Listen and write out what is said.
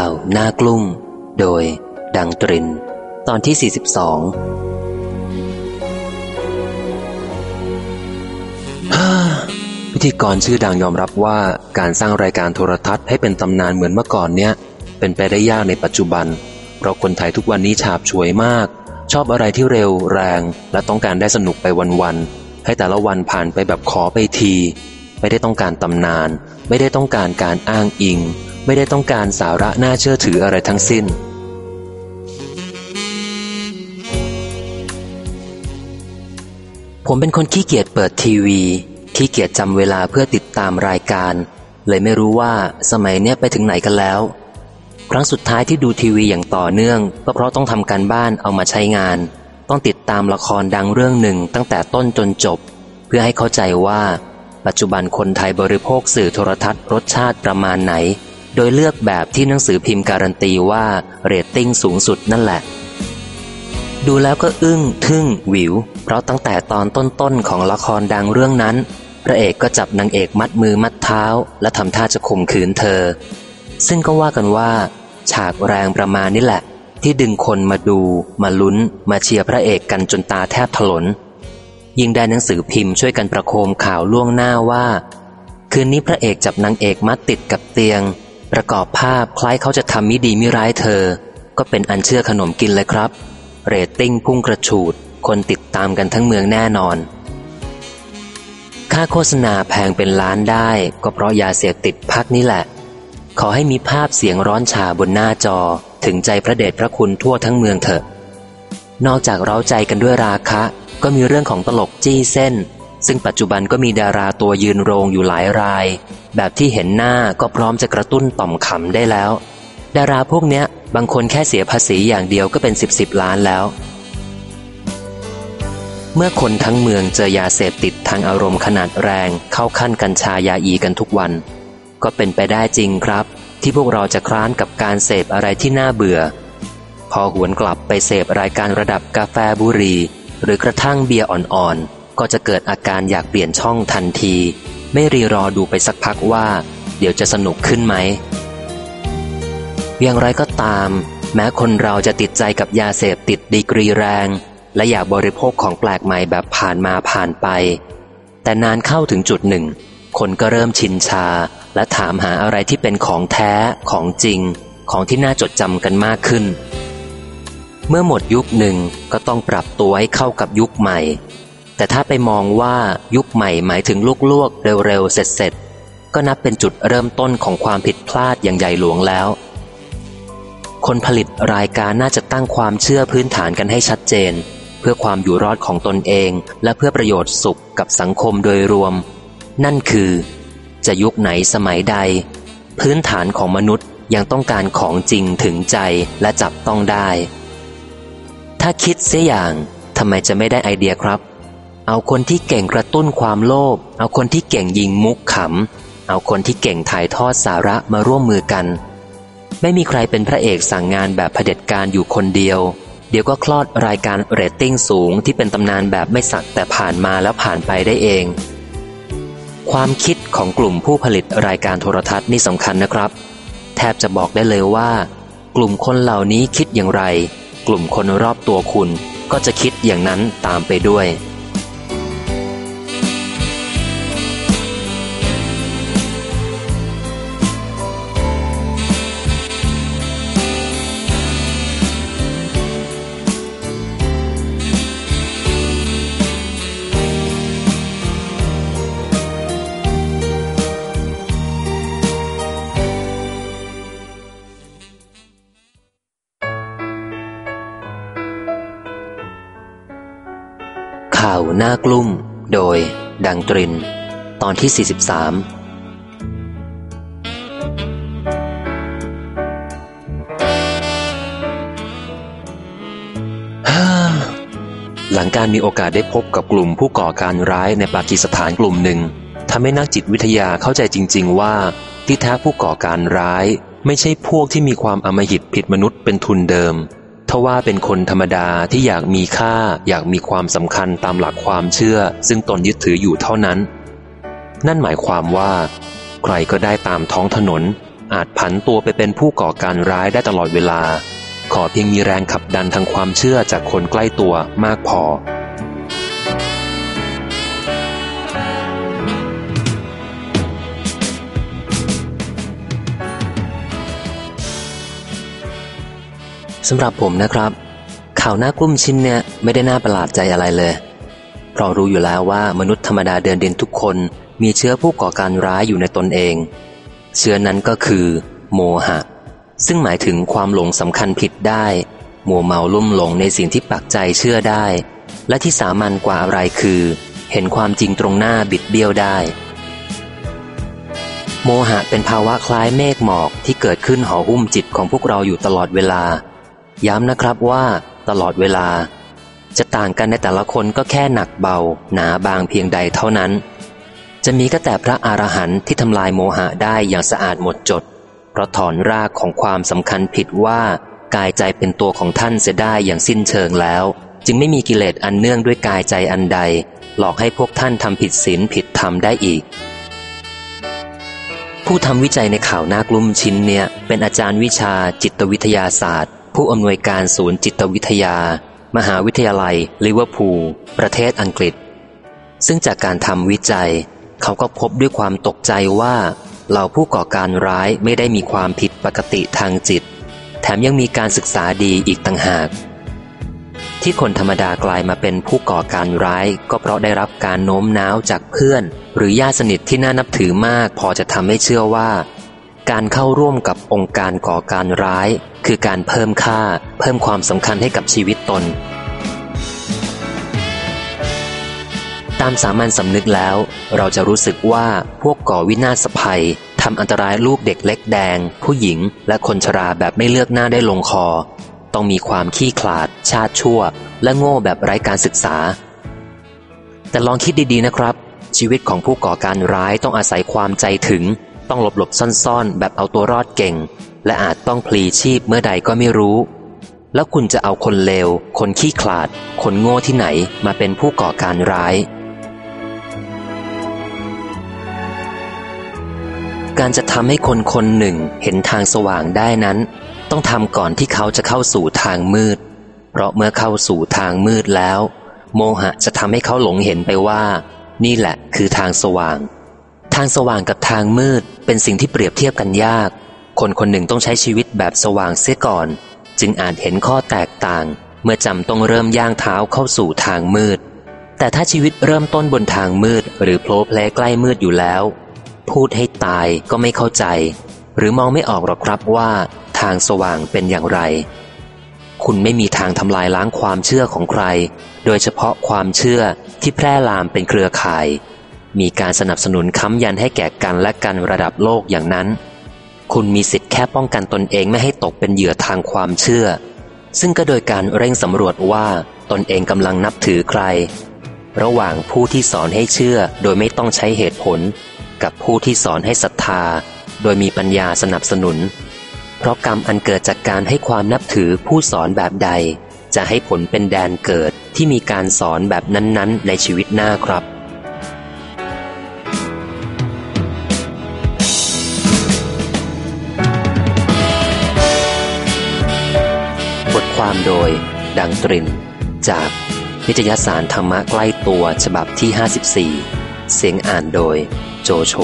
ข่าวหน้ากลุ่ม โดย ดังตริน ตอนที่ 42พิธีกรชื่อดังยอมรับว่าการสร้างรายการโทรทัศน์ให้เป็นตำนานเหมือนเมื่อก่อนเนี่ย เป็นไปได้ยากในปัจจุบัน เพราะคนไทยทุกวันนี้ฉาบฉวยมาก ชอบอะไรที่เร็วแรง และต้องการได้สนุกไปวันๆให้แต่ละวันผ่านไปแบบขอไปที ไม่ได้ต้องการตำนาน ไม่ได้ต้องการการอ้างอิง ไม่ได้ต้องการสาระน่าเชื่อถืออะไรทั้งสิ้น ผมเป็นคนขี้เกียจเปิดทีวี ขี้เกียจจำเวลาเพื่อติดตามรายการ เลยไม่รู้ว่าสมัยเนี้ยไปถึงไหนกันแล้ว ครั้งสุดท้ายที่ดูทีวีอย่างต่อเนื่อง ก็เพราะต้องทำการบ้านเอามาใช้งาน ต้องติดตามละครดังเรื่องหนึ่งตั้งแต่ต้นจนจบ เพื่อให้เข้าใจว่าปัจจุบันคนไทยบริโภคสื่อโทรทัศน์รสชาติประมาณไหน โดยเลือกแบบที่หนังสือพิมพ์การันตีว่าเรตติ้งสูงสุดนั่นแหละ ดูแล้วก็อึ้งทึ่งหวิว เพราะตั้งแต่ตอนต้นๆของละครดังเรื่องนั้น พระเอกก็จับนางเอกมัดมือมัดเท้า และทำท่าจะข่มขืนเธอ ซึ่งก็ว่ากันว่า ฉากแรงประมาณนี้แหละ ที่ดึงคนมาดู มาลุ้น มาเชียร์พระเอกกันจนตาแทบถลนยิ่งได้หนังสือพิมพ์ช่วยกันประโคมข่าวล่วงหน้าว่า คืนนี้พระเอกจับนางเอกมัดติดกับเตียง ประกอบภาพคล้ายเขาจะทำมิดีมิร้ายเธอ ก็เป็นอันเชื่อขนมกินเลยครับ เรตติ้งพุ่งกระฉูด คนติดตามกันทั้งเมืองแน่นอน ค่าโฆษณาแพงเป็นล้านได้ ก็เพราะยาเสพติดพรรค์นี้แหละ ขอให้มีภาพเสียวร้อนฉ่าบนหน้าจอ ถึงใจพระเดชพระคุณทั่วทั้งเมืองเถอะ นอกจากเราใจกันด้วยราคะ ก็มีเรื่องของตลกจี้เส้น ซึ่งปัจจุบันก็มีดาราตัวยืนโรงอยู่หลายราย แบบที่เห็นหน้าก็พร้อมจะกระตุ้นต่อมขำได้แล้ว ดาราพวกเนี้ย บางคนแค่เสียภาษีอย่างเดียวก็เป็นสิบสิบล้านแล้ว เมื่อคนทั้งเมืองเจอยาเสพติดทางอารมณ์ขนาดแรงเข้าขั้นกัญชายาอีกันทุกวัน ก็เป็นไปได้จริงครับ ที่พวกเราจะคร้านกับการเสพอะไรที่น่าเบื่อ พอหวนกลับไปเสพรายการระดับกาแฟบุรีหรือกระทั่งเบียร์อ่อนๆ ก็จะเกิดอาการอยากเปลี่ยนช่องทันที ไม่รีรอดูไปสักพักว่า เดี๋ยวจะสนุกขึ้นไหม อย่างไรก็ตาม แม้คนเราจะติดใจกับยาเสพติดดีกรีแรง และอยากบริโภคของแปลกใหม่แบบผ่านมาผ่านไป แต่นานเข้าถึงจุดหนึ่ง คนก็เริ่มชินชา และถามหาอะไรที่เป็นของแท้ของจริง ของที่น่าจดจำกันมากขึ้น เมื่อหมดยุคหนึ่งก็ต้องปรับตัวให้เข้ากับยุคใหม่ แต่ถ้าไปมองว่ายุคใหม่หมายถึงลูกลวกเร็วๆ เสร็จๆ ก็นับเป็นจุดเริ่มต้นของความผิดพลาดอย่างใหญ่หลวงแล้ว คนผลิตรายการน่าจะตั้งความเชื่อพื้นฐานกันให้ชัดเจน เพื่อความอยู่รอดของตนเอง และเพื่อประโยชน์สุขกับสังคมโดยรวม นั่นคือ จะยุคไหนสมัยใด พื้นฐานของมนุษย์ยังต้องการของจริงถึงใจและจับต้องได้ ถ้าคิดเสียอย่างทำไมจะไม่ได้ไอเดียครับ เอาคนที่เก่งกระตุ้นความโลภ เอาคนที่เก่งยิงมุกขำ เอาคนที่เก่งถ่ายทอดสาระมาร่วมมือกัน ไม่มีใครเป็นพระเอกสั่งงานแบบเผด็จการอยู่คนเดียว เดี๋ยวก็คลอดรายการเรตติ้งสูงที่เป็นตำนานแบบไม่สักแต่ผ่านมาแล้วผ่านไปได้เอง ความคิดของกลุ่มผู้ผลิตรายการโทรทัศน์นี่สำคัญนะครับ แทบจะบอกได้เลยว่า กลุ่มคนเหล่านี้คิดอย่างไร กลุ่มคนรอบตัวคุณก็จะคิดอย่างนั้นตามไปด้วยาวหน้ากลุ่ม โดย ดังตริน ตอนที่ 43หลังการมีโอกาสได้พบกับกลุ่มผู้ก่อการร้ายในปากีสถานกลุ่มหนึ่งทำให้นักจิตวิทยาเข้าใจจริง ๆ ว่า ที่แท้ผู้ก่อการร้าย ไม่ใช่พวกที่มีความอมหิตผิดมนุษย์เป็นทุนเดิม ทว่าเป็นคนธรรมดาที่อยากมีค่า อยากมีความสำคัญตามหลักความเชื่อ ซึ่งตนยึดถืออยู่เท่านั้น นั่นหมายความว่า ใครก็ได้ตามท้องถนน อาจผันตัวไปเป็นผู้ก่อการร้ายได้ตลอดเวลา ขอเพียงมีแรงขับดันทางความเชื่อจากคนใกล้ตัวมากพอ สำหรับผมนะครับ ข่าวหน้ากลุ้มชิ้นเนี่ยไม่ได้น่าประหลาดใจอะไรเลยเพราะรู้อยู่แล้วว่ามนุษย์ธรรมดาเดินดินทุกคนมีเชื้อผู้ก่อการร้ายอยู่ในตนเอง เชื้อนั้นก็คือ โมหะ ซึ่งหมายถึงความหลงสำคัญผิดได้มัวเมาลุ่มหลงในสิ่งที่ปักใจเชื่อได้ และที่สามัญกว่าอะไรคือ เห็นความจริงตรงหน้าบิดเบี้ยวได้ โมหะเป็นภาวะคล้ายเมฆหมอกที่เกิดขึ้นห่อหุ้มจิตของพวกเราอยู่ตลอดเวลา ย้ำนะครับว่าตลอดเวลา จะต่างกันในแต่ละคนก็แค่หนักเบา หนาบางเพียงใดเท่านั้น จะมีก็แต่พระอรหันต์ที่ทำลายโมหะได้อย่างสะอาดหมดจด เพราะถอนรากของความสำคัญผิดว่ากายใจเป็นตัวของท่านเสียได้อย่างสิ้นเชิงแล้ว จึงไม่มีกิเลสอันเนื่องด้วยกายใจอันใด หลอกให้พวกท่านทำผิดศีลผิดธรรมได้อีกผู้ทำวิจัยในข่าวหน้ากลุ่มชิ้นเนี่ย เป็นอาจารย์วิชาจิตวิทยาศาสตร์ ผู้อำนวยการศูนย์จิตวิทยา มหาวิทยาลัย ลิเวอร์พูล ประเทศอังกฤษ ซึ่งจากการทำวิจัย เขาก็พบด้วยความตกใจว่าเหล่าผู้ก่อการร้ายไม่ได้มีความผิดปกติทางจิต แถมยังมีการศึกษาดีอีกต่างหาก ที่คนธรรมดากลายมาเป็นผู้ก่อการร้าย ก็เพราะได้รับการโน้มน้าวจากเพื่อน หรือญาติสนิทที่น่านับถือมาก พอจะทำให้เชื่อว่า การเข้าร่วมกับองค์การก่อการร้าย คือการเพิ่มค่าเพิ่มความสำคัญให้กับชีวิตตน ตามสามัญสำนึกแล้ว เราจะรู้สึกว่าพวกก่อวินาศภัยทำอันตรายลูกเด็กเล็กแดง ผู้หญิง และคนชราแบบไม่เลือกหน้าได้ลงคอ ต้องมีความขี้ขลาด ชาติชั่ว และโง่แบบไร้การศึกษา แต่ลองคิดดีๆนะครับ ชีวิตของผู้ก่อการร้ายต้องอาศัยความใจถึง ต้องหลบหลบซ่อนๆ แบบเอาตัวรอดเก่ง และอาจต้องพลีชีพเมื่อใดก็ไม่รู้ แล้วคุณจะเอาคนเลว คนขี้ขลาด คนโง่ที่ไหนมาเป็นผู้ก่อการร้าย การจะทำให้คนคนหนึ่งเห็นทางสว่างได้นั้น ต้องทำก่อนที่เขาจะเข้าสู่ทางมืด เพราะเมื่อเข้าสู่ทางมืดแล้ว โมหะจะทำให้เขาหลงเห็นไปว่า นี่แหละคือทางสว่าง ทางสว่างกับทางมืดเป็นสิ่งที่เปรียบเทียบกันยาก คนคนหนึ่งต้องใช้ชีวิตแบบสว่างเสียก่อน จึงอาจเห็นข้อแตกต่าง เมื่อจำต้องเริ่มย่างเท้าเข้าสู่ทางมืด แต่ถ้าชีวิตเริ่มต้นบนทางมืด หรือโผล่เพลใกล้มืดอยู่แล้ว พูดให้ตายก็ไม่เข้าใจ หรือมองไม่ออกหรอกครับว่า ทางสว่างเป็นอย่างไร คุณไม่มีทางทำลายล้างความเชื่อของใคร โดยเฉพาะความเชื่อที่แพร่ลามเป็นเครือข่าย มีการสนับสนุนค้ำยันให้แก่กันและกันระดับโลกอย่างนั้น คุณมีสิทธิ์แค่ป้องกันตนเองไม่ให้ตกเป็นเหยื่อทางความเชื่อ ซึ่งก็โดยการเร่งสำรวจว่าตนเองกำลังนับถือใคร ระหว่างผู้ที่สอนให้เชื่อโดยไม่ต้องใช้เหตุผล กับผู้ที่สอนให้ศรัทธา โดยมีปัญญาสนับสนุน เพราะกรรมอันเกิดจากการให้ความนับถือผู้สอนแบบใด จะให้ผลเป็นแดนเกิดที่มีการสอนแบบนั้นๆ ในชีวิตหน้าครับ ความโดย ดังตริน จากนิตยสารธรรมะใกล้ตัวฉบับที่ 54 เสียงอ่านโดย โจโฉ